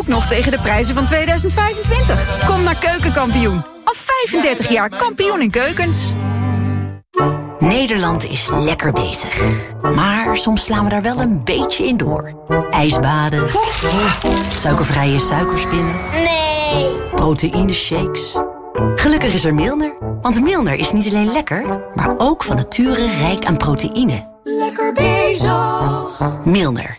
ook nog tegen de prijzen van 2025. Kom naar Keukenkampioen. Al 35 jaar kampioen in keukens. Nederland is lekker bezig. Maar soms slaan we daar wel een beetje in door. Ijsbaden. Suikervrije suikerspinnen. Nee. Proteïne shakes. Gelukkig is er Milner. Want Milner is niet alleen lekker, maar ook van nature rijk aan proteïne. Lekker bezig. Milner.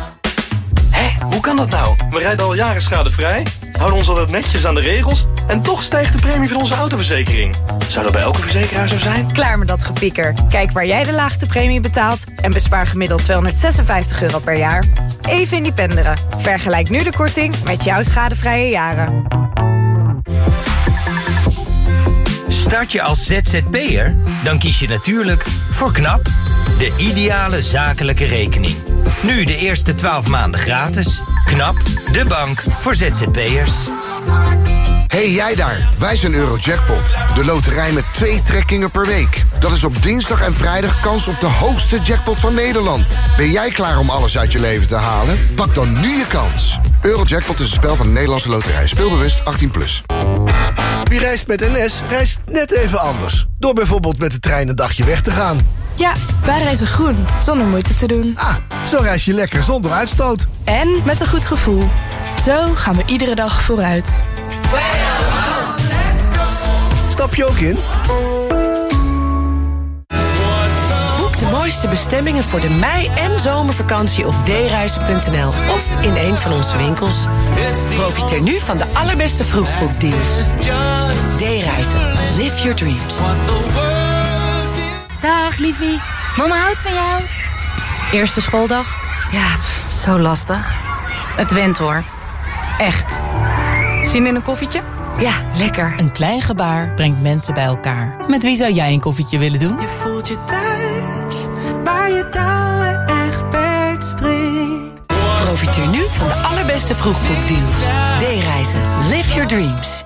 Hoe kan dat nou? We rijden al jaren schadevrij, houden ons altijd netjes aan de regels... en toch stijgt de premie van onze autoverzekering. Zou dat bij elke verzekeraar zo zijn? Klaar met dat gepieker. Kijk waar jij de laagste premie betaalt... en bespaar gemiddeld 256 euro per jaar. Even independeren. Vergelijk nu de korting met jouw schadevrije jaren. Start je als ZZP'er? Dan kies je natuurlijk voor KNAP, de ideale zakelijke rekening. Nu de eerste 12 maanden gratis. KNAP, de bank voor ZZP'ers. Hey jij daar, wij zijn Eurojackpot. De loterij met twee trekkingen per week. Dat is op dinsdag en vrijdag kans op de hoogste jackpot van Nederland. Ben jij klaar om alles uit je leven te halen? Pak dan nu je kans. Eurojackpot is een spel van de Nederlandse loterij. Speelbewust 18+. Plus. Wie reist met NS, reist net even anders. Door bijvoorbeeld met de trein een dagje weg te gaan. Ja, wij reizen groen, zonder moeite te doen. Ah, zo reis je lekker zonder uitstoot. En met een goed gevoel. Zo gaan we iedere dag vooruit. Stap je ook in? Boek de mooiste bestemmingen voor de mei- en zomervakantie op dereizen.nl of in een van onze winkels. Profiteer nu van de allerbeste vroegboekdeals. D-reizen. Live your dreams. Dag, liefie. Mama houdt van jou. Eerste schooldag? Ja, pff, zo lastig. Het went hoor. Echt. Zin in een koffietje? Ja, lekker. Een klein gebaar brengt mensen bij elkaar. Met wie zou jij een koffietje willen doen? Je voelt je thuis, waar je touwen echt strikt. Profiteer nu van de allerbeste vroegboekdeals. D-reizen. Live your dreams.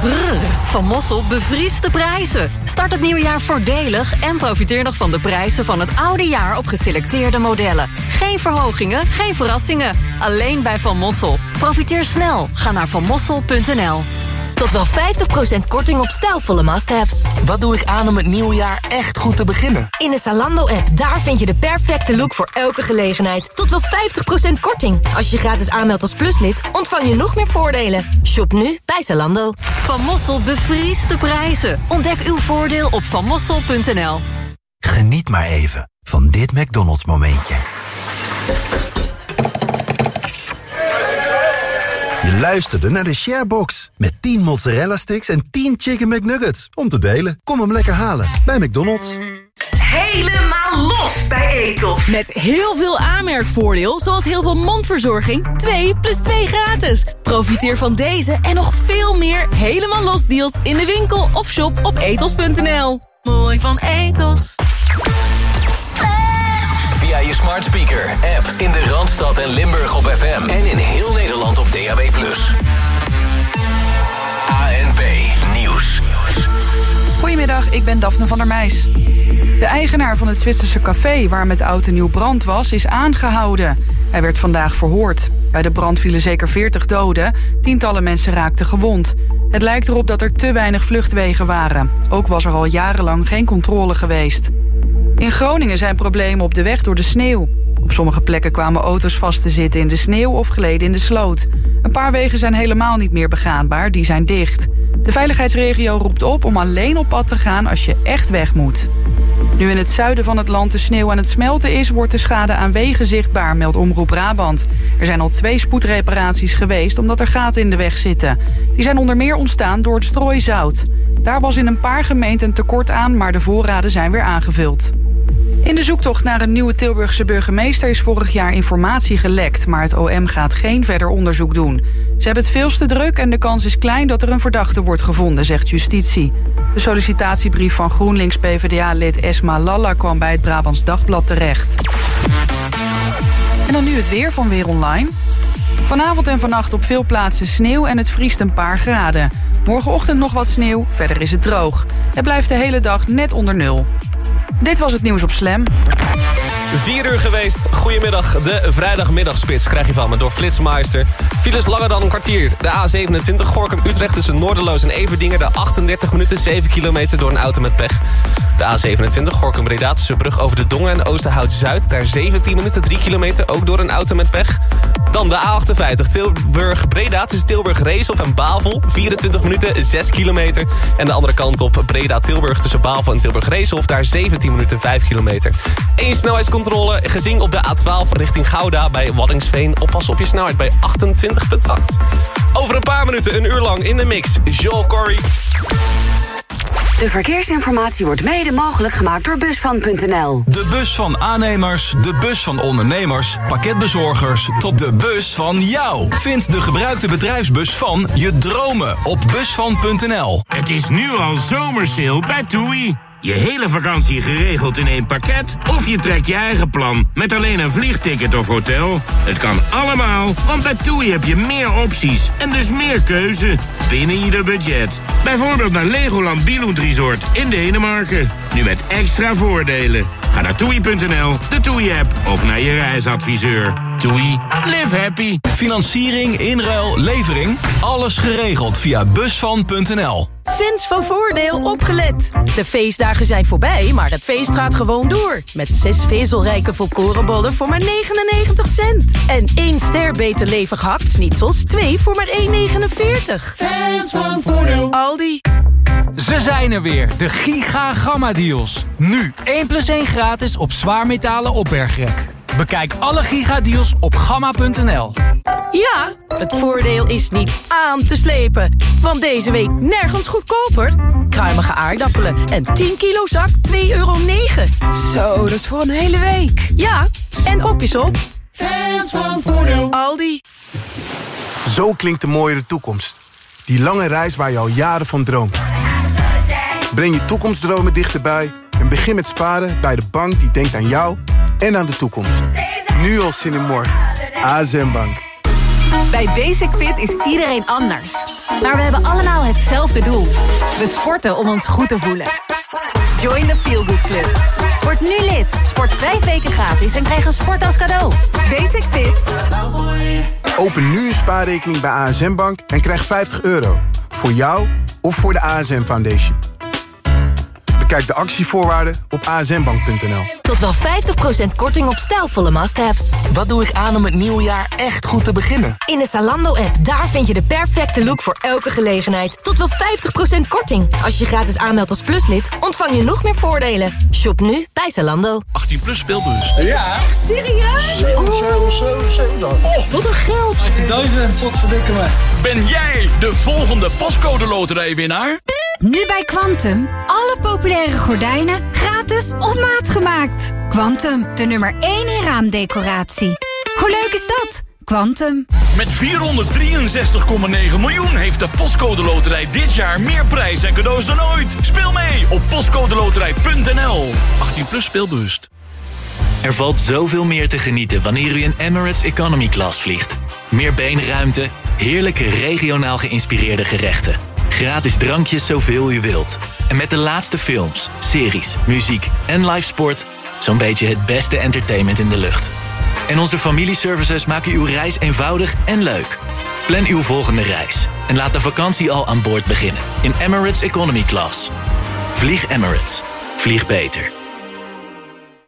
Brrr, van Mossel bevriest de prijzen. Start het nieuwe jaar voordelig en profiteer nog van de prijzen van het oude jaar op geselecteerde modellen. Geen verhogingen, geen verrassingen. Alleen bij Van Mossel. Profiteer snel. Ga naar vanmossel.nl. Tot wel 50% korting op stijlvolle must-haves. Wat doe ik aan om het nieuwe jaar echt goed te beginnen? In de Zalando-app, daar vind je de perfecte look voor elke gelegenheid. Tot wel 50% korting. Als je je gratis aanmeldt als pluslid, ontvang je nog meer voordelen. Shop nu bij Zalando. Van Mossel bevriest de prijzen. Ontdek uw voordeel op vanmossel.nl. Geniet maar even van dit McDonald's momentje. Je luisterde naar de Sharebox. Met 10 mozzarella sticks en 10 chicken McNuggets. Om te delen. Kom hem lekker halen bij McDonald's. Helemaal los bij Etos. Met heel veel aanmerkvoordeel, zoals heel veel mondverzorging. 2 plus 2 gratis. Profiteer van deze en nog veel meer helemaal los deals in de winkel of shop op etos.nl. Mooi van Etos. Via je smart speaker, app in de Randstad en Limburg op FM. En in heel Nederland op DAB+. ANP Nieuws. Goedemiddag, ik ben Daphne van der Meijs. De eigenaar van het Zwitserse café waar met oud en nieuw brand was, is aangehouden. Hij werd vandaag verhoord. Bij de brand vielen zeker 40 doden, tientallen mensen raakten gewond. Het lijkt erop dat er te weinig vluchtwegen waren. Ook was er al jarenlang geen controle geweest. In Groningen zijn problemen op de weg door de sneeuw. Op sommige plekken kwamen auto's vast te zitten in de sneeuw of geleden in de sloot. Een paar wegen zijn helemaal niet meer begaanbaar, die zijn dicht. De veiligheidsregio roept op om alleen op pad te gaan als je echt weg moet. Nu in het zuiden van het land de sneeuw aan het smelten is... wordt de schade aan wegen zichtbaar, meldt Omroep Brabant. Er zijn al twee spoedreparaties geweest omdat er gaten in de weg zitten. Die zijn onder meer ontstaan door het strooizout. Daar was in een paar gemeenten tekort aan, maar de voorraden zijn weer aangevuld. In de zoektocht naar een nieuwe Tilburgse burgemeester is vorig jaar informatie gelekt, maar het OM gaat geen verder onderzoek doen. Ze hebben het veel te druk en de kans is klein dat er een verdachte wordt gevonden, zegt justitie. De sollicitatiebrief van GroenLinks PvdA-lid Esma Lalla kwam bij het Brabants Dagblad terecht. En dan nu het weer van Weer Online. Vanavond en vannacht op veel plaatsen sneeuw en het vriest een paar graden. Morgenochtend nog wat sneeuw, verder is het droog. Het blijft de hele dag net onder nul. Dit was het nieuws op Slam. 4 uur geweest. Goedemiddag. De vrijdagmiddagspits krijg je van me door Flitsmeister. Files langer dan een kwartier. De A27 Gorkum-Utrecht tussen Noorderloos en Everdingen. De 38 minuten 7 kilometer door een auto met pech. De A27 Gorkum-Breda tussen Brug over de Dongen en Oosterhout-Zuid. Daar 17 minuten 3 kilometer ook door een auto met pech. Dan de A58 Tilburg-Breda tussen Tilburg-Reeshof en Bavel. 24 minuten 6 kilometer. En de andere kant op Breda-Tilburg tussen Bavel en Tilburg-Reeshof. Daar 17 minuten 5 kilometer. Eén snelheidscontrole gezien op de A12 richting Gouda bij Waddingsveen. Oppassen op je snelheid bij 28,8. Over een paar minuten, een uur lang in de mix. Joel Corey. De verkeersinformatie wordt mede mogelijk gemaakt door Busvan.nl. De bus van aannemers, de bus van ondernemers, pakketbezorgers... tot de bus van jou. Vind de gebruikte bedrijfsbus van je dromen op Busvan.nl. Het is nu al zomersale bij TUI. Je hele vakantie geregeld in één pakket? Of je trekt je eigen plan met alleen een vliegticket of hotel? Het kan allemaal, want bij TUI heb je meer opties en dus meer keuze binnen ieder budget. Bijvoorbeeld naar Legoland Billund Resort in Denemarken. Nu met extra voordelen. Ga naar toei.nl, de TUI-app of naar je reisadviseur. TUI, live happy. Financiering, inruil, levering, alles geregeld via busvan.nl. Fans van Voordeel opgelet. De feestdagen zijn voorbij, maar het feest gaat gewoon door. Met zes vezelrijke volkorenbollen voor maar 99 cent. En één ster beter levig hakt-snitsels, twee voor maar 1,49. Fans van Voordeel. Aldi. Ze zijn er weer, de Giga Gamma Deals. Nu 1 plus 1 gratis op zwaarmetalen opbergrek. Bekijk alle gigadeals op gamma.nl. Ja, het voordeel is niet aan te slepen. Want deze week nergens goedkoper. Kruimige aardappelen en 10 kilo zak 2,9 euro. Zo, dat is voor een hele week. Ja, en op is op. Fans van Voordeel. Aldi. Zo klinkt de mooiere toekomst. Die lange reis waar je al jaren van droomt. Breng je toekomstdromen dichterbij en begin met sparen bij de bank die denkt aan jou en aan de toekomst. Nu al zin in morgen. ASM Bank. Bij Basic Fit is iedereen anders. Maar we hebben allemaal hetzelfde doel. We sporten om ons goed te voelen. Join the Feel Good Club. Word nu lid. Sport vijf weken gratis en krijg een sport als cadeau. Basic Fit. Open nu een spaarrekening bij ASM Bank en krijg 50 euro. Voor jou of voor de ASM Foundation. Bekijk de actievoorwaarden op asmbank.nl. Tot wel 50% korting op stijlvolle must-haves. Wat doe ik aan om het nieuwe jaar echt goed te beginnen? In de Zalando-app, daar vind je de perfecte look voor elke gelegenheid. Tot wel 50% korting. Als je gratis aanmeldt als pluslid, ontvang je nog meer voordelen. Shop nu bij Zalando. 18 plus speelbus. Ja. Echt serieus? 7, 7, 7, 7. Oh, wat een geld. 18.000. Wat verdikken me. Ben jij de volgende pascode loterijwinnaar? Nu bij Quantum. Alle populaire gordijnen gratis op maat gemaakt. Quantum, de nummer 1 in raamdecoratie. Hoe leuk is dat? Quantum. Met 463,9 miljoen heeft de Postcode Loterij dit jaar meer prijs en cadeaus dan ooit. Speel mee op postcodeloterij.nl. 18 plus speelbewust. Er valt zoveel meer te genieten wanneer u in Emirates Economy Class vliegt. Meer beenruimte, heerlijke regionaal geïnspireerde gerechten. Gratis drankjes zoveel u wilt. En met de laatste films, series, muziek en live sport... zo'n beetje het beste entertainment in de lucht. En onze familieservices maken uw reis eenvoudig en leuk. Plan uw volgende reis en laat de vakantie al aan boord beginnen... in Emirates Economy Class. Vlieg Emirates. Vlieg beter.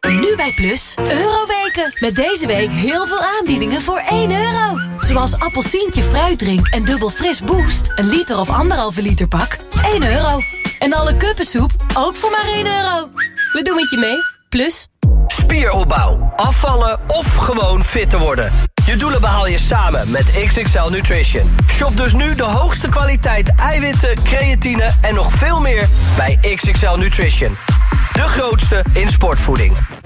Nu bij Plus, Euroweken. Met deze week heel veel aanbiedingen voor 1 euro. Zoals appelsientje fruitdrink en dubbel fris boost. Een liter of anderhalve liter pak, 1 euro. En alle kuppensoep, ook voor maar 1 euro. We doen het je mee, Plus. Spieropbouw, afvallen of gewoon fit te worden. Je doelen behaal je samen met XXL Nutrition. Shop dus nu de hoogste kwaliteit eiwitten, creatine en nog veel meer bij XXL Nutrition. De grootste in sportvoeding.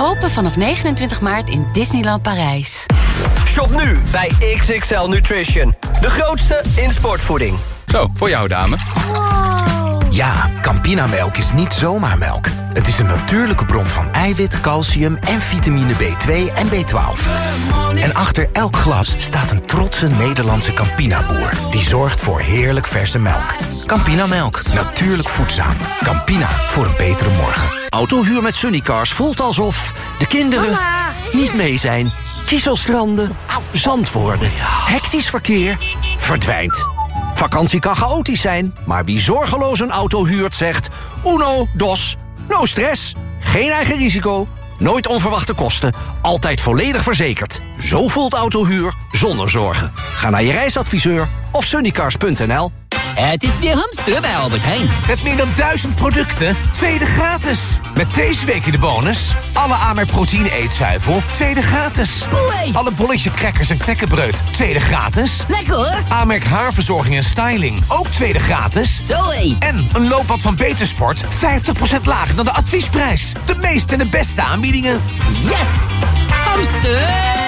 Open vanaf 29 maart in Disneyland Parijs. Shop nu bij XXL Nutrition. De grootste in sportvoeding. Zo, voor jou dame. Ja, Campinamelk is niet zomaar melk. Het is een natuurlijke bron van eiwit, calcium en vitamine B2 en B12. En achter elk glas staat een trotse Nederlandse Campina-boer... die zorgt voor heerlijk verse melk. Campinamelk, natuurlijk voedzaam. Campina, voor een betere morgen. Autohuur met Sunnycars voelt alsof de kinderen niet mee zijn. Kieselstranden, zand worden, hectisch verkeer, verdwijnt. Vakantie kan chaotisch zijn, maar wie zorgeloos een auto huurt zegt... uno, dos, no stress, geen eigen risico, nooit onverwachte kosten... altijd volledig verzekerd. Zo voelt autohuur zonder zorgen. Ga naar je reisadviseur of sunnycars.nl. Het is weer hamsteren bij Albert Heijn. Met meer dan duizend producten, tweede gratis. Met deze week in de bonus... alle Amerk proteïne eetzuivel, tweede gratis. Alle bolletje crackers en knekkenbreud, tweede gratis. Lekker hoor. Amerk haarverzorging en styling, ook tweede gratis. Zoé. En een looppad van Betersport, 50% lager dan de adviesprijs. De meeste en de beste aanbiedingen. Yes! Hamster!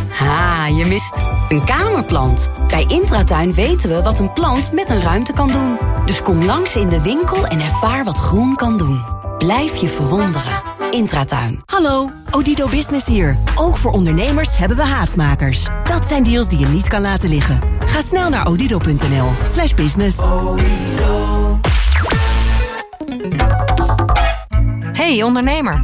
Ha, je mist een kamerplant. Bij Intratuin weten we wat een plant met een ruimte kan doen. Dus kom langs in de winkel en ervaar wat groen kan doen. Blijf je verwonderen. Intratuin. Hallo, Odido Business hier. Ook voor ondernemers hebben we haastmakers. Dat zijn deals die je niet kan laten liggen. Ga snel naar odido.nl slash business. Hey ondernemer,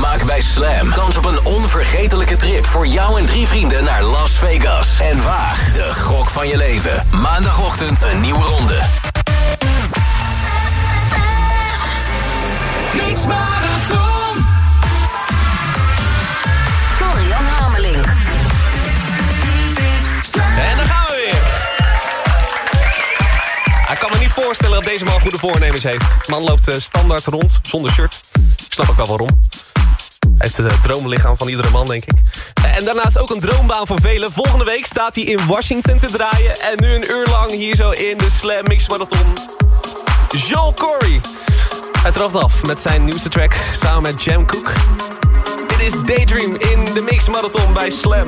Maak bij Slam kans op een onvergetelijke trip voor jou en drie vrienden naar Las Vegas. En waag de gok van je leven. Maandagochtend een nieuwe ronde. Mix Marathon. Florian Hamelink. En daar gaan we weer. Ik kan me niet voorstellen dat deze man goede voornemens heeft. De man loopt eh, standaard rond, zonder shirt. Ik snap ook wel waarom. Het droomlichaam van iedere man, denk ik. En daarnaast ook een droombaan voor velen. Volgende week staat hij in Washington te draaien. En nu een uur lang hier zo in de Slam Mix Marathon. Joel Corey. Hij trapt af met zijn nieuwste track samen met Jam Cook. Dit is Daydream in de Mix Marathon bij Slam.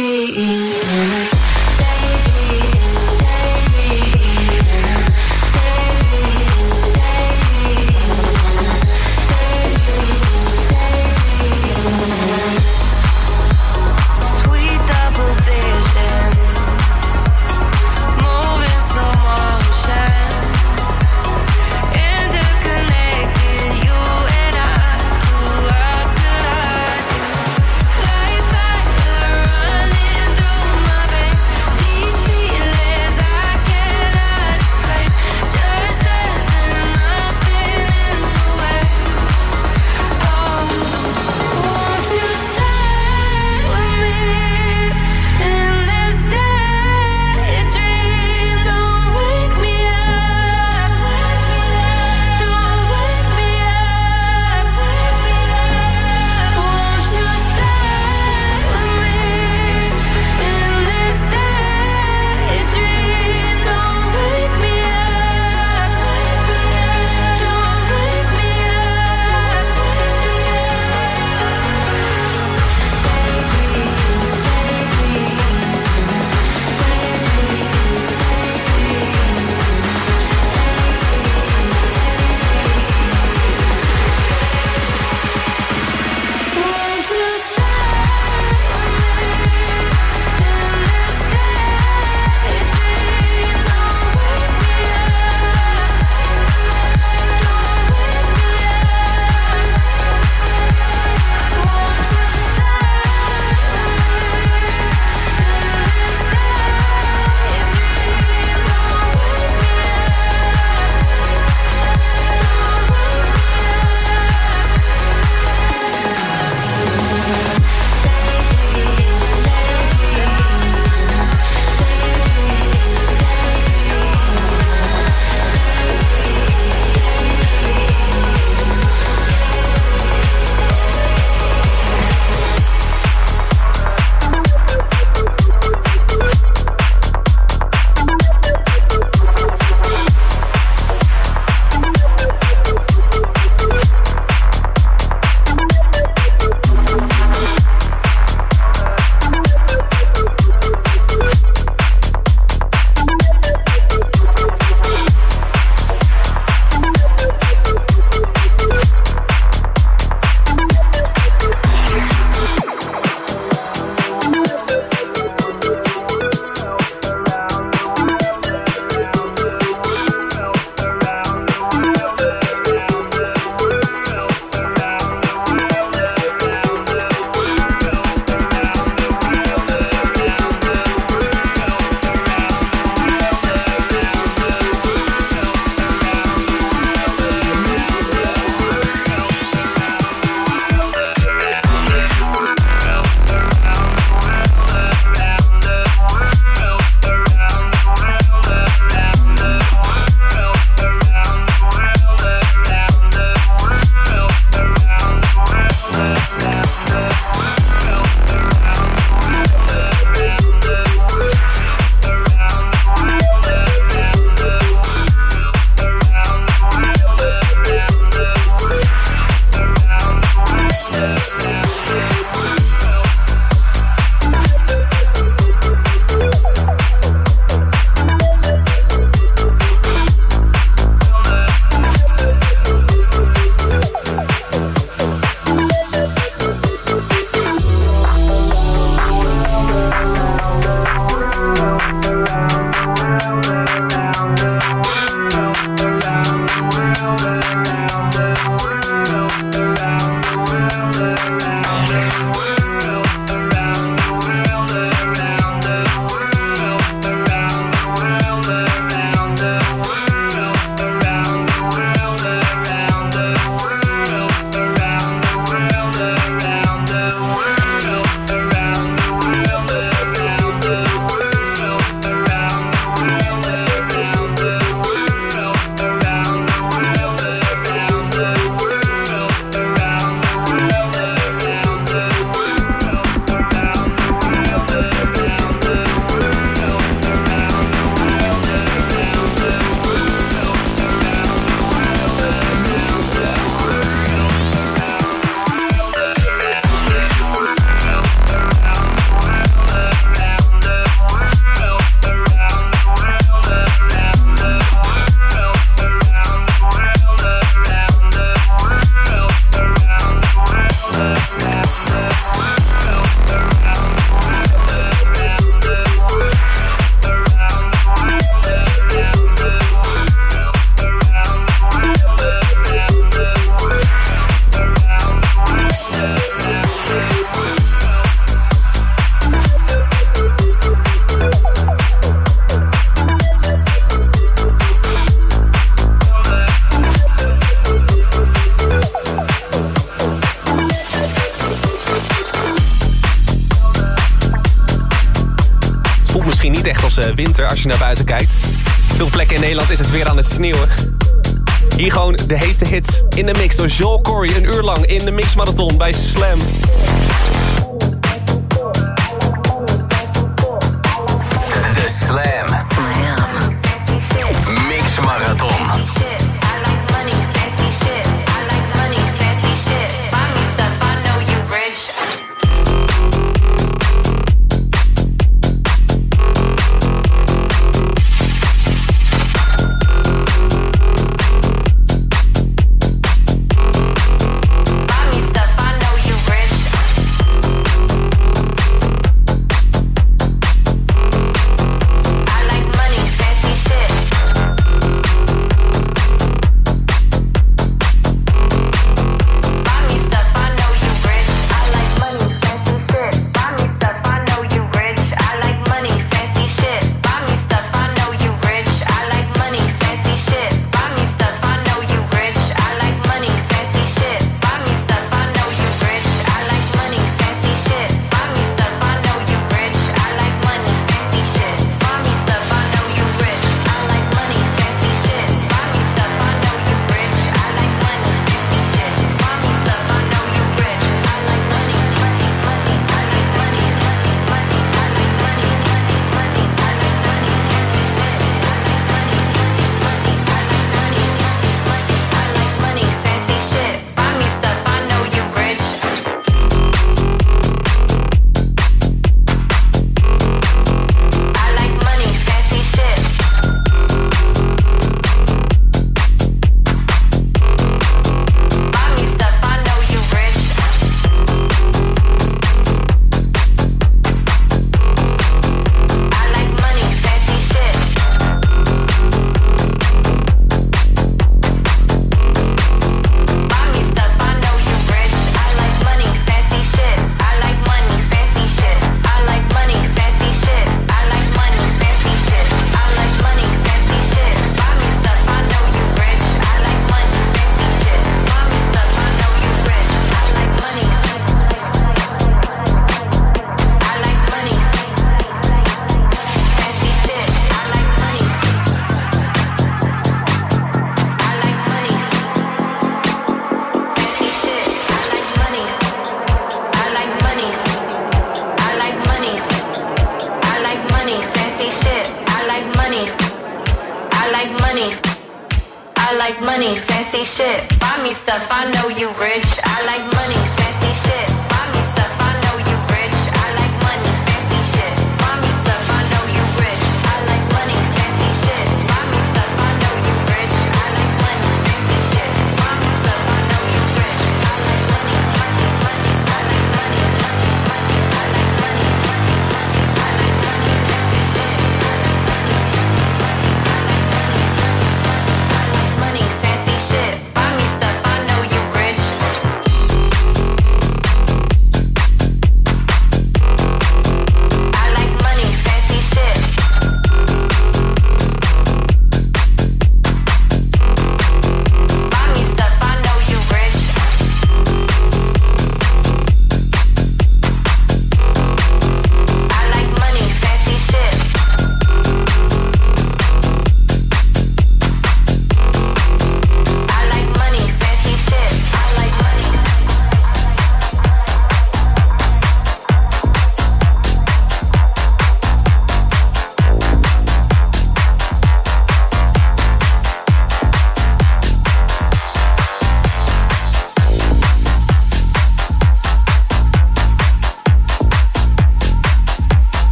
dream als eh, winter als je naar buiten kijkt. Veel plekken in Nederland is het weer aan het sneeuwen. Hier gewoon de heeste hits in de mix door Joel Corey. Een uur lang in de mixmarathon bij Slam.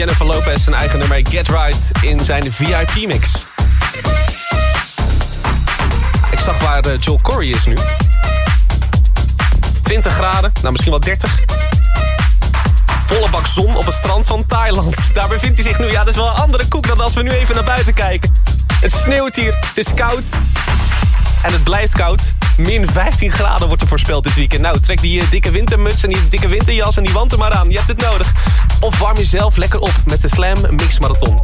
Jennifer Lopez zijn eigen nummer Get Right in zijn VIP mix. Ik zag waar eh, Joel Corey is nu. 20 graden, nou misschien wel 30. Volle bak zon op het strand van Thailand. Daar bevindt hij zich nu. Ja, dat is wel een andere koek dan als we nu even naar buiten kijken. Het sneeuwt hier, het is koud. En het blijft koud. Min 15 graden wordt er voorspeld dit weekend. Nou, trek die eh, dikke wintermuts en die dikke winterjas en die wanten maar aan. Je hebt het nodig. Of warm jezelf lekker op met de Slam Mix Marathon.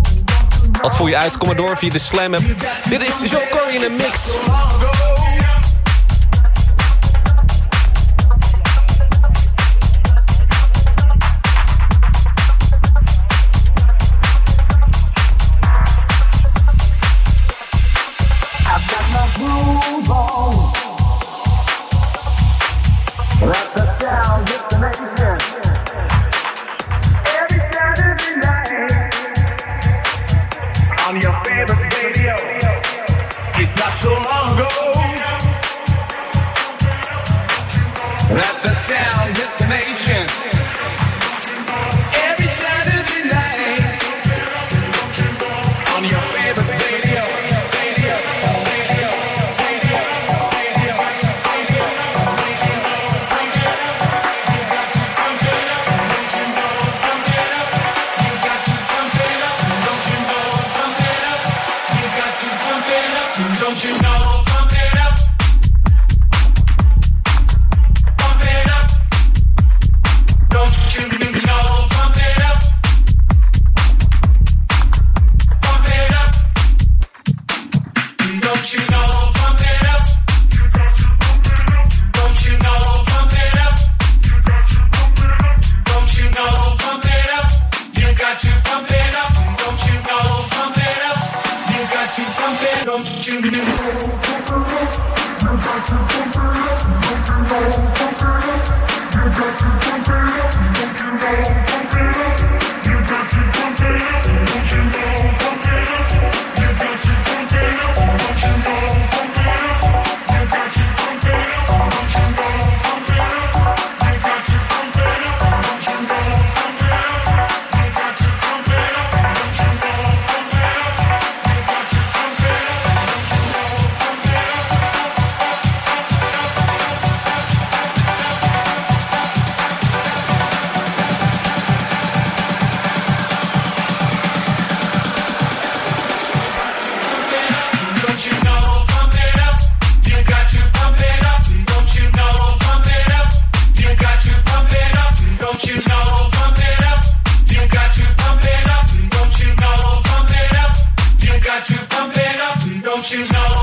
Wat voel je uit? Kom maar door via de Slam app. Dit is Joe Corey in een mix. Let the sound. You know?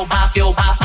yo, bop, yo, bop.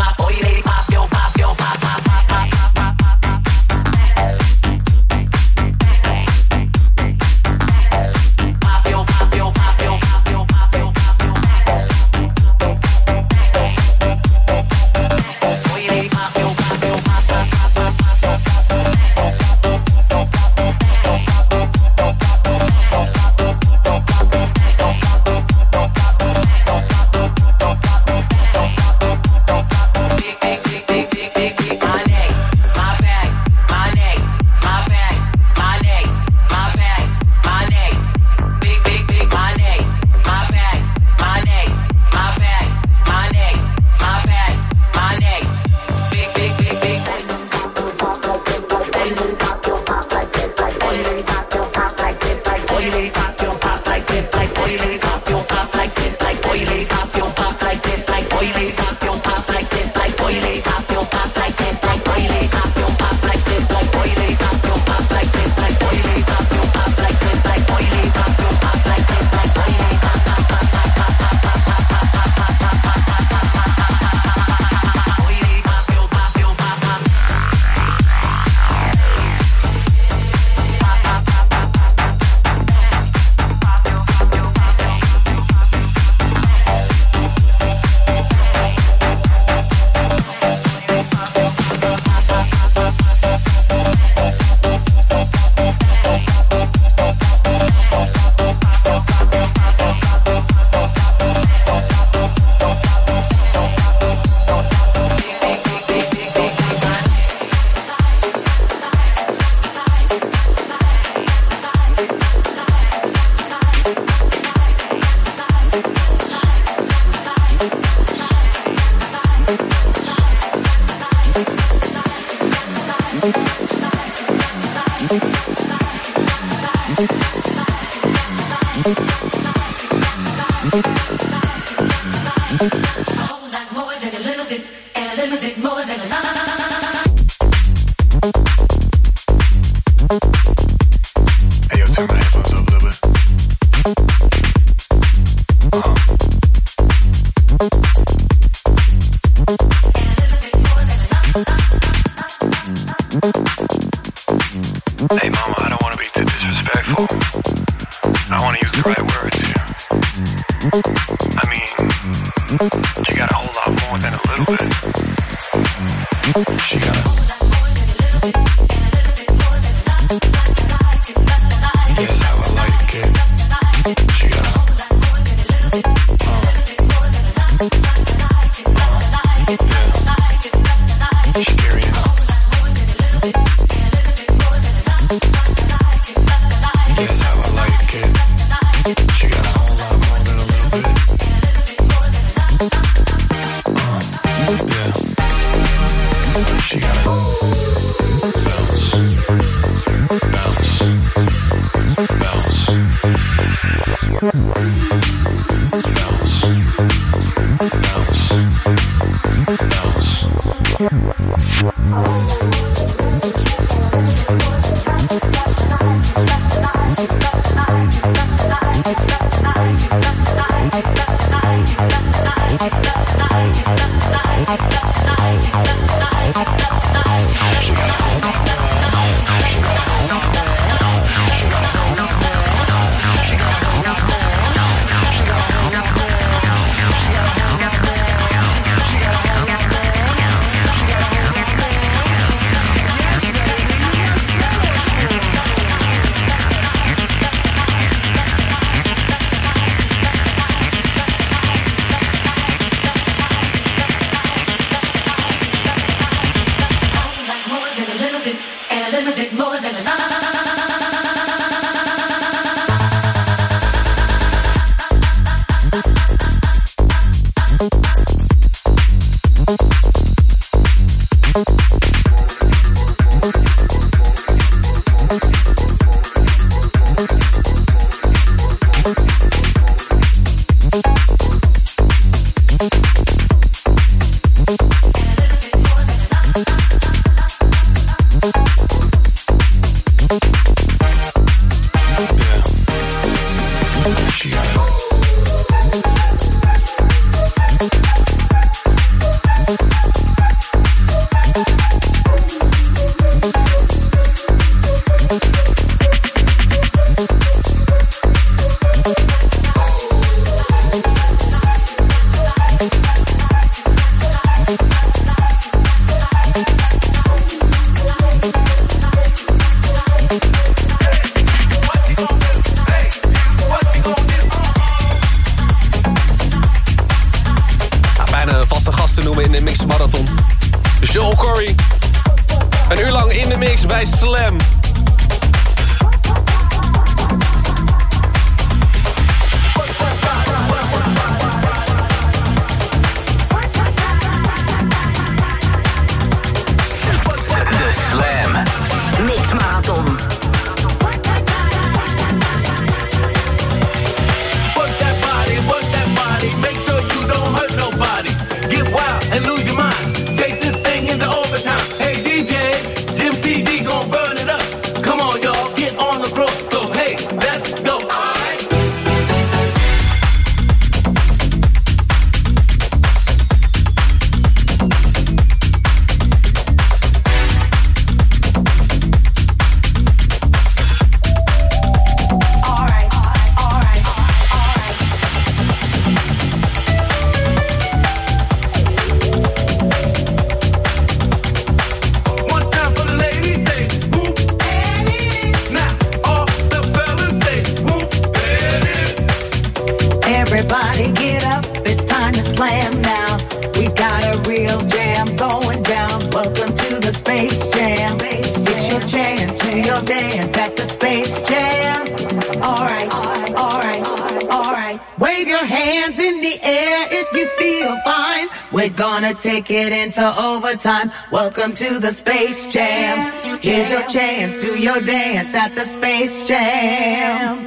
Get it into overtime. Welcome to the Space Jam. Here's your chance, do your dance at the Space Jam.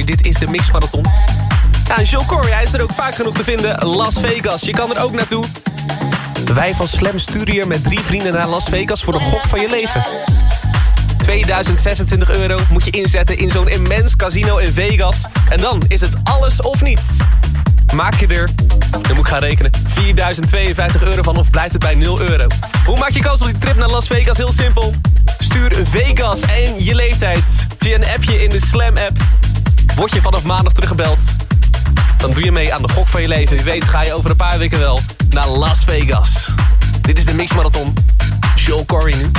Dit is de Mix Marathon. Ja, en Joel hij is er ook vaak genoeg te vinden. Las Vegas, je kan er ook naartoe. Wij van Slam sturen hier met drie vrienden naar Las Vegas... voor de gok van je leven. 2026 euro moet je inzetten in zo'n immens casino in Vegas. En dan is het alles of niets. Maak je er, dan moet ik gaan rekenen, 4052 euro van of blijft het bij 0 euro? Hoe maak je kans op die trip naar Las Vegas? Heel simpel. Stuur Vegas en je leeftijd via een appje in de Slam-app. Word je vanaf maandag teruggebeld. Dan doe je mee aan de gok van je leven. Wie weet ga je over een paar weken wel naar Las Vegas. Dit is de Mix Marathon. Joel Corey nu.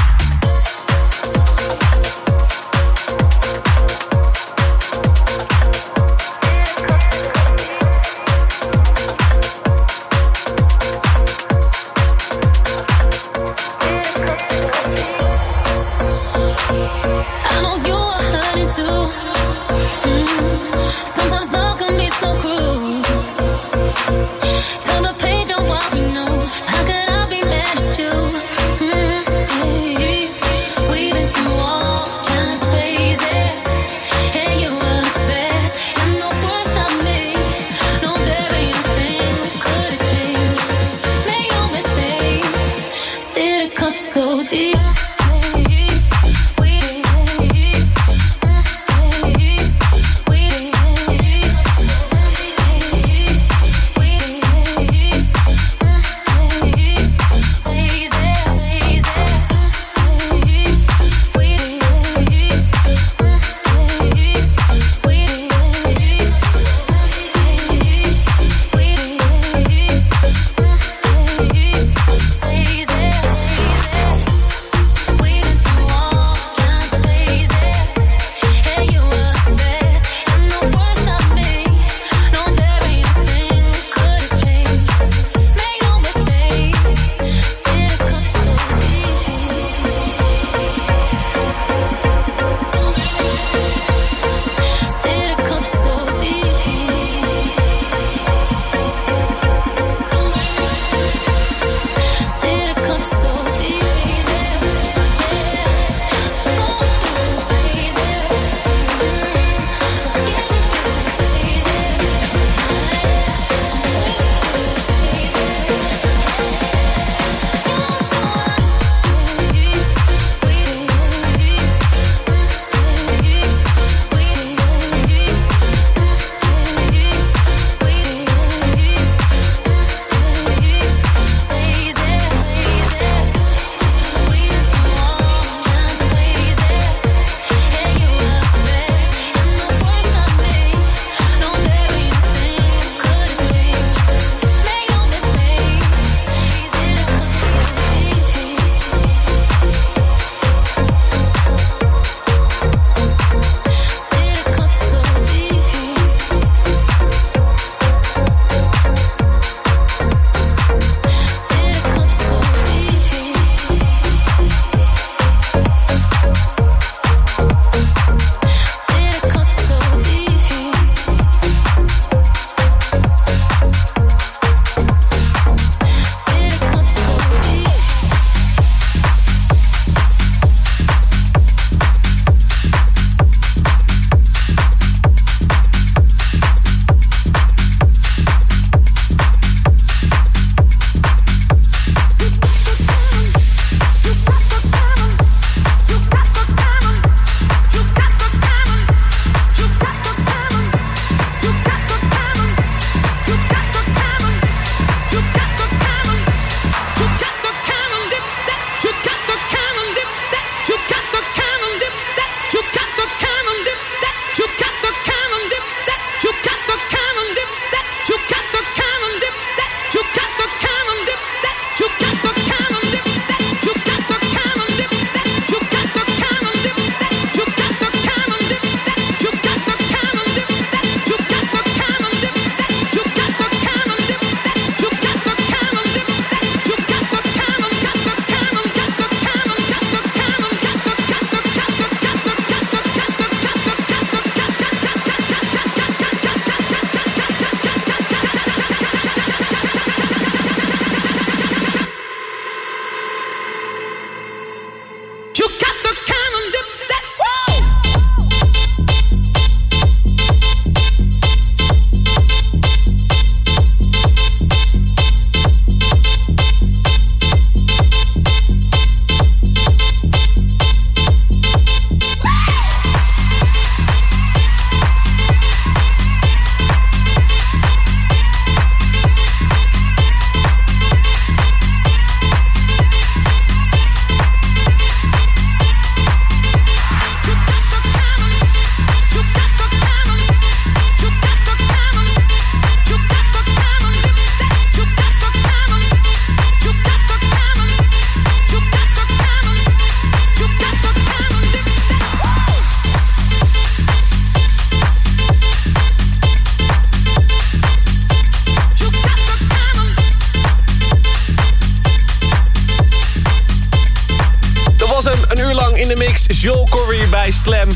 In de mix. Joel Corey bij Slam.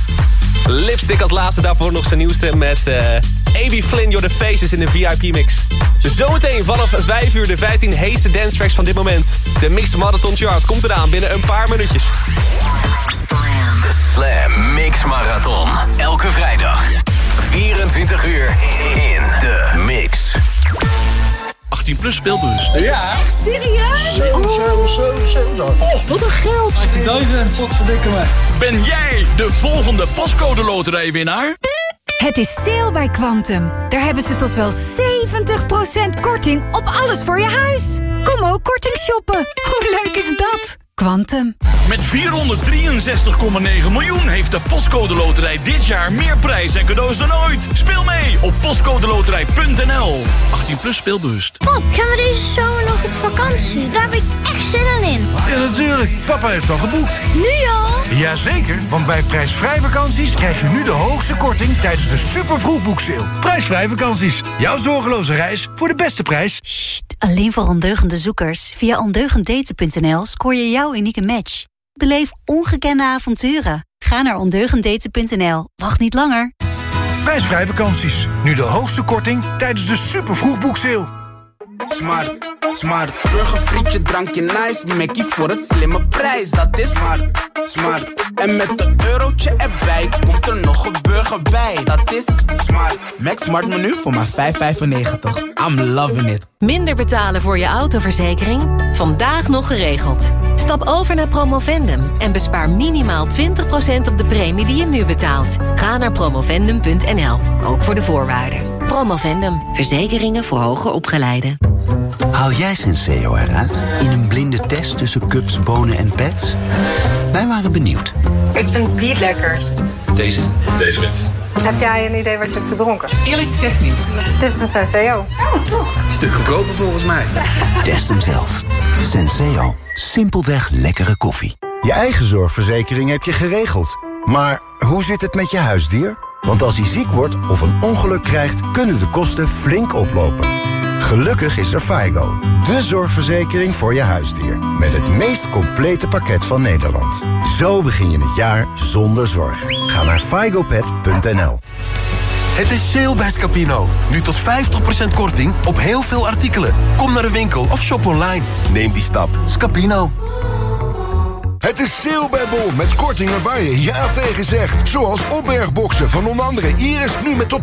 Lipstick als laatste, daarvoor nog zijn nieuwste met eh Avi Flynn, Your The Faces in de VIP-mix. Zometeen vanaf 5 uur de 15 heeste dance tracks van dit moment. De Mix Marathon Chart komt eraan binnen een paar minuutjes. De Slam Mix Marathon. Elke vrijdag. 24 uur in de mix. 18 plus speelbus. Ja. Echt serieus? 7, 7, 7, 7. Oh, wat een geld. 18.000. Wat verdikken me. Ben jij de volgende pascode loterijwinnaar? Het is sale bij Quantum. Daar hebben ze tot wel 70% korting op alles voor je huis. Kom ook korting shoppen. Hoe leuk is dat? Quantum. Met 463,9 miljoen heeft de Postcode Loterij dit jaar meer prijs en cadeaus dan ooit. Speel mee op postcodeloterij.nl. 18 plus speelbewust. Pap, gaan we deze zomer nog op vakantie? Daar heb ik echt zin in. Ja, natuurlijk. Papa heeft al geboekt. Nu al? Jazeker, want bij prijsvrij vakanties krijg je nu de hoogste korting tijdens de super vroegboekseil. Prijsvrij vakanties. Jouw zorgeloze reis voor de beste prijs. Alleen voor ondeugende zoekers. Via ondeugenddaten.nl scoor je jouw unieke match. Beleef ongekende avonturen. Ga naar ondeugenddaten.nl. Wacht niet langer. Prijsvrij vakanties. Nu de hoogste korting tijdens de super vroegboekseil. Smart, smart. Burgerfrietje, drankje nice. Mackie voor een slimme prijs. Dat is smart, smart. En met een eurotje erbij komt er nog een burger bij. Dat is smart. Max Smart menu voor maar 5,95. I'm loving it. Minder betalen voor je autoverzekering? Vandaag nog geregeld. Stap over naar Promovendum en bespaar minimaal 20% op de premie die je nu betaalt. Ga naar promovendum.nl, ook voor de voorwaarden. Promovendum, verzekeringen voor hoger opgeleiden. Haal jij Senseo eruit in een blinde test tussen cups, bonen en pets? Wij waren benieuwd. Ik vind die het lekkerst. Deze? Deze wint. Heb jij een idee wat je hebt gedronken? Eerlijk gezegd niet. Dit is een Senseo. Oh, toch? Stuk goedkoper volgens mij. Test hem zelf. Senseo. Simpelweg lekkere koffie. Je eigen zorgverzekering heb je geregeld. Maar hoe zit het met je huisdier? Want als hij ziek wordt of een ongeluk krijgt, kunnen de kosten flink oplopen. Gelukkig is er FIGO, de zorgverzekering voor je huisdier. Met het meest complete pakket van Nederland. Zo begin je het jaar zonder zorgen. Ga naar figopet.nl Het is sale bij Scapino. Nu tot 50% korting op heel veel artikelen. Kom naar de winkel of shop online. Neem die stap. Scapino. Het is sale bij Bol met kortingen waar je ja tegen zegt. Zoals opbergboxen van onder andere Iris nu met tot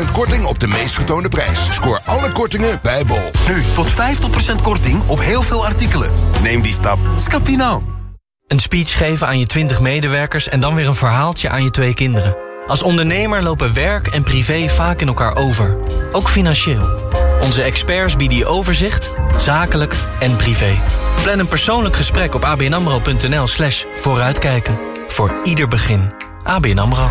20% korting op de meest getoonde prijs. Scoor alle kortingen bij Bol. Nu tot 50% korting op heel veel artikelen. Neem die stap. Scapino. Een speech geven aan je 20 medewerkers en dan weer een verhaaltje aan je twee kinderen. Als ondernemer lopen werk en privé vaak in elkaar over. Ook financieel. Onze experts bieden je overzicht, zakelijk en privé. Plan een persoonlijk gesprek op abnamro.nl slash vooruitkijken. Voor ieder begin. ABN AMRO.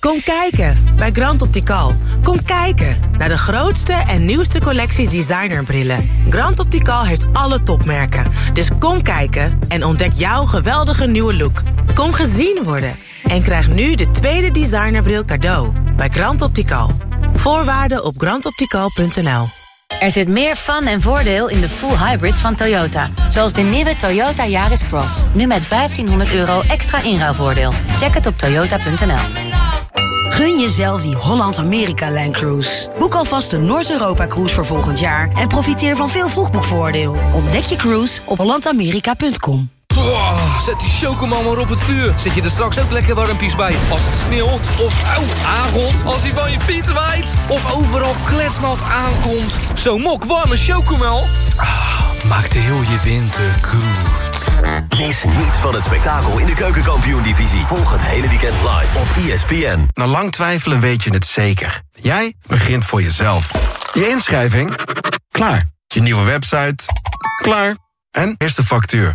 Kom kijken bij Grand Optical. Kom kijken naar de grootste en nieuwste collectie designerbrillen. Grand Optical heeft alle topmerken. Dus kom kijken en ontdek jouw geweldige nieuwe look. Kom gezien worden en krijg nu de tweede designerbril cadeau bij Grand Optical. Voorwaarden op grandoptical.nl Er zit meer fun en voordeel in de full hybrids van Toyota. Zoals de nieuwe Toyota Yaris Cross. Nu met 1500 euro extra inruilvoordeel. Check het op toyota.nl. Gun jezelf die Holland-Amerika-lijn cruise. Boek alvast de Noord-Europa-cruise voor volgend jaar... en profiteer van veel vroegboekvoordeel. Ontdek je cruise op hollandamerika.com. Oh, zet die chocomel maar op het vuur. Zet je er straks ook lekker warmpies bij. Als het sneeuwt of auw, aangot. Als hij van je fiets waait. Of overal kletsnat aankomt. Zo'n mok warme chocomel. Ah, maakt heel je winter goed. Mis niets van het spektakel in de keukenkampioen-divisie. Volg het hele weekend live op ESPN. Na lang twijfelen weet je het zeker. Jij begint voor jezelf. Je inschrijving? Klaar. Je nieuwe website? Klaar. En eerste factuur?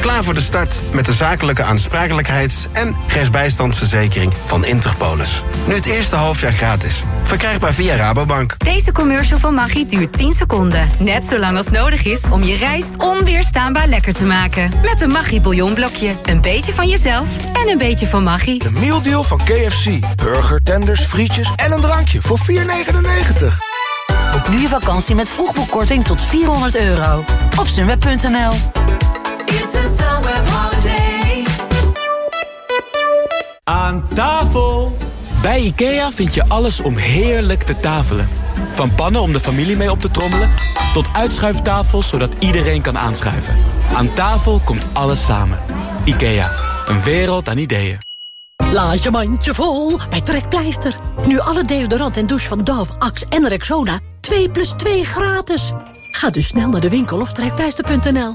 Klaar voor de start met de zakelijke aansprakelijkheids- en rechtsbijstandsverzekering van Interpolis. Nu het eerste halfjaar gratis. Verkrijgbaar via Rabobank. Deze commercial van Maggi duurt 10 seconden. Net zo lang als nodig is om je rijst onweerstaanbaar lekker te maken. Met een Maggi bouillonblokje. Een beetje van jezelf en een beetje van Maggi. De mealdeal van KFC. Burger, tenders, frietjes en een drankje voor 4,99. Boek nu je vakantie met vroegboekkorting tot 400 euro. Op sunweb.nl Aan tafel! Bij IKEA vind je alles om heerlijk te tafelen. Van pannen om de familie mee op te trommelen... tot uitschuiftafels zodat iedereen kan aanschuiven. Aan tafel komt alles samen. IKEA, een wereld aan ideeën. Laat je mandje vol bij Trekpleister. Nu alle deodorant en douche van Dove, Axe en Rexona 2 plus 2 gratis. Ga dus snel naar de winkel of trekpleister.nl.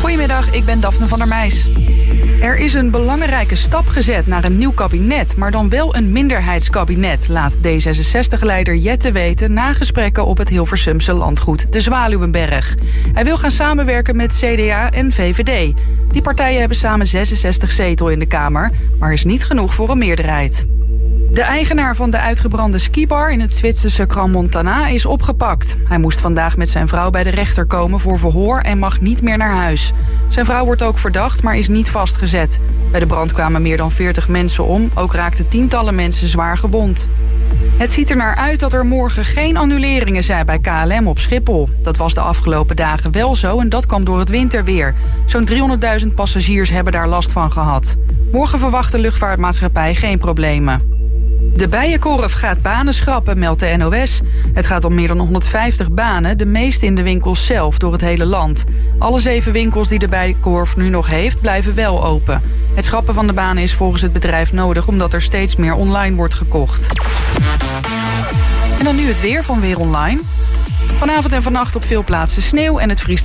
Goedemiddag, ik ben Daphne van der Meijs. Er is een belangrijke stap gezet naar een nieuw kabinet, maar dan wel een minderheidskabinet, laat D66-leider Jette weten na gesprekken op het Hilversumse landgoed De Zwaluwenberg. Hij wil gaan samenwerken met CDA en VVD. Die partijen hebben samen 66 zetel in de Kamer, maar is niet genoeg voor een meerderheid. De eigenaar van de uitgebrande skibar in het Zwitserse Crans-Montana is opgepakt. Hij moest vandaag met zijn vrouw bij de rechter komen voor verhoor en mag niet meer naar huis. Zijn vrouw wordt ook verdacht, maar is niet vastgezet. Bij de brand kwamen meer dan 40 mensen om, ook raakten tientallen mensen zwaar gewond. Het ziet er naar uit dat er morgen geen annuleringen zijn bij KLM op Schiphol. Dat was de afgelopen dagen wel zo en dat kwam door het winterweer. Zo'n 300.000 passagiers hebben daar last van gehad. Morgen verwacht de luchtvaartmaatschappij geen problemen. De Bijenkorf gaat banen schrappen, meldt de NOS. Het gaat om meer dan 150 banen, de meeste in de winkels zelf door het hele land. Alle zeven winkels die de Bijenkorf nu nog heeft, blijven wel open. Het schrappen van de banen is volgens het bedrijf nodig... omdat er steeds meer online wordt gekocht. En dan nu het weer van Weer Online. Vanavond en vannacht op veel plaatsen sneeuw en het vriest